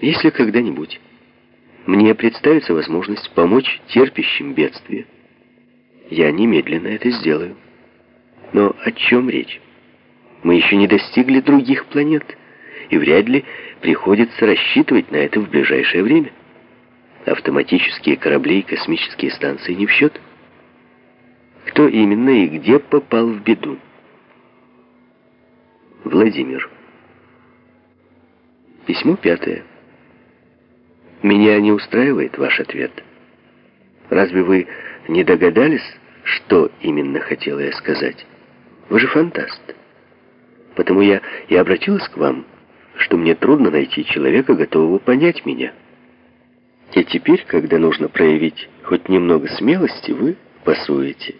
Если когда-нибудь мне представится возможность помочь терпящим бедствие, я немедленно это сделаю. Но о чем речь? Мы еще не достигли других планет, и вряд ли приходится рассчитывать на это в ближайшее время. Автоматические корабли и космические станции не в счет. Кто именно и где попал в беду? Владимир. Письмо пятое. Меня не устраивает ваш ответ. Разве вы не догадались, что именно хотела я сказать? Вы же фантаст. Потому я и обратилась к вам, что мне трудно найти человека, готового понять меня. И теперь, когда нужно проявить хоть немного смелости, вы пасуете.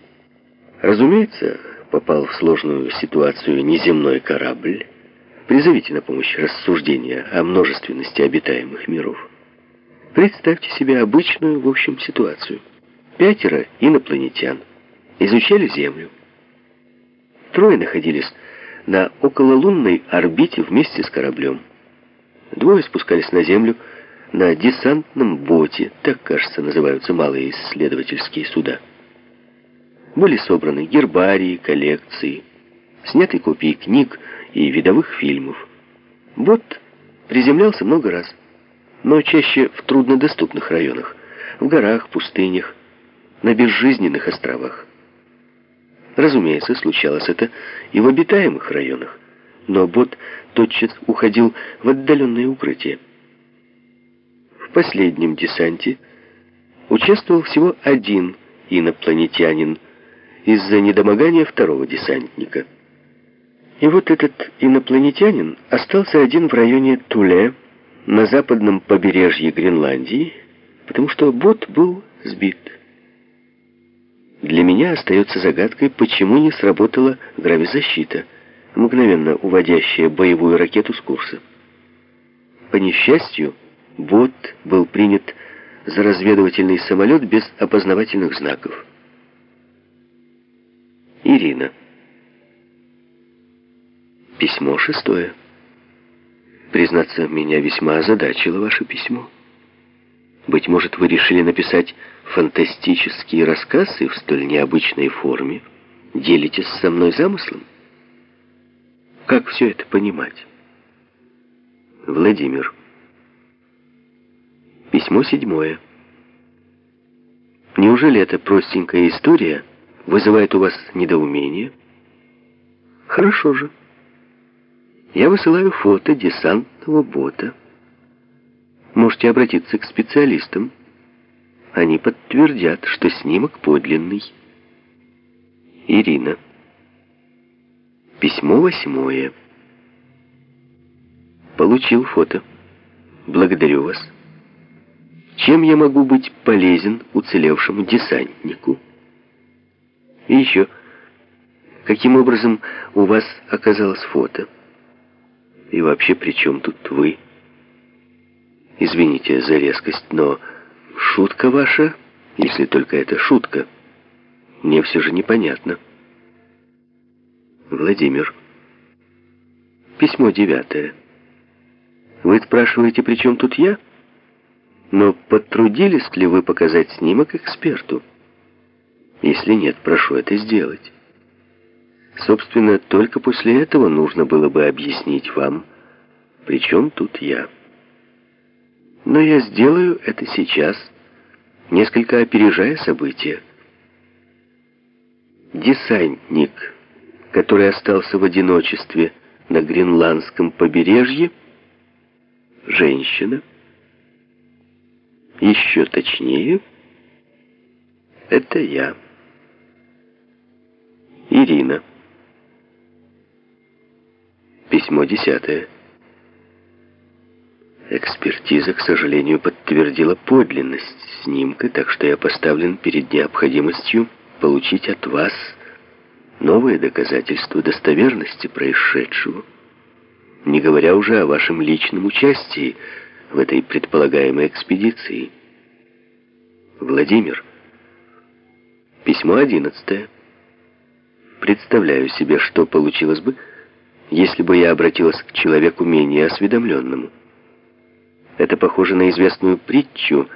Разумеется, попал в сложную ситуацию неземной корабль. Призовите на помощь рассуждения о множественности обитаемых миров. Представьте себе обычную, в общем, ситуацию. Пятеро инопланетян изучали Землю. Трое находились на окололунной орбите вместе с кораблем. Двое спускались на Землю на десантном боте, так, кажется, называются малые исследовательские суда. Были собраны гербарии, коллекции, сняты копии книг и видовых фильмов. Бот приземлялся много раз, но чаще в труднодоступных районах, в горах, пустынях, на безжизненных островах. Разумеется, случалось это и в обитаемых районах, но бот тотчас уходил в отдаленное укрытие. В последнем десанте участвовал всего один инопланетянин из-за недомогания второго десантника. И вот этот инопланетянин остался один в районе Туле, на западном побережье Гренландии, потому что бот был сбит. Для меня остается загадкой, почему не сработала гравизащита, мгновенно уводящая боевую ракету с курса. По несчастью, бот был принят за разведывательный самолет без опознавательных знаков. Ирина. Письмо шестое. Признаться, меня весьма озадачило ваше письмо. Быть может, вы решили написать фантастический рассказ и в столь необычной форме делитесь со мной замыслом? Как все это понимать? Владимир. Письмо седьмое. Неужели эта простенькая история вызывает у вас недоумение? Хорошо же. Я высылаю фото десантного бота. Можете обратиться к специалистам. Они подтвердят, что снимок подлинный. Ирина. Письмо восьмое. Получил фото. Благодарю вас. Чем я могу быть полезен уцелевшему десантнику? И еще, каким образом у вас оказалось фото? И вообще, при чем тут вы? Извините за резкость, но шутка ваша, если только это шутка, мне все же непонятно. Владимир. Письмо девятое. Вы спрашиваете, при чем тут я? Но потрудились ли вы показать снимок эксперту? Если нет, прошу это сделать. Собственно, только после этого нужно было бы объяснить вам, при чем тут я. Но я сделаю это сейчас, несколько опережая события. Десантник, который остался в одиночестве на гренландском побережье, женщина, еще точнее, это я. Ирина. Письмо десятое. Экспертиза, к сожалению, подтвердила подлинность снимка, так что я поставлен перед необходимостью получить от вас новые доказательства достоверности происшедшего, не говоря уже о вашем личном участии в этой предполагаемой экспедиции. Владимир. Письмо одиннадцатое. Представляю себе, что получилось бы, если бы я обратилась к человеку менее осведомленному. Это похоже на известную притчу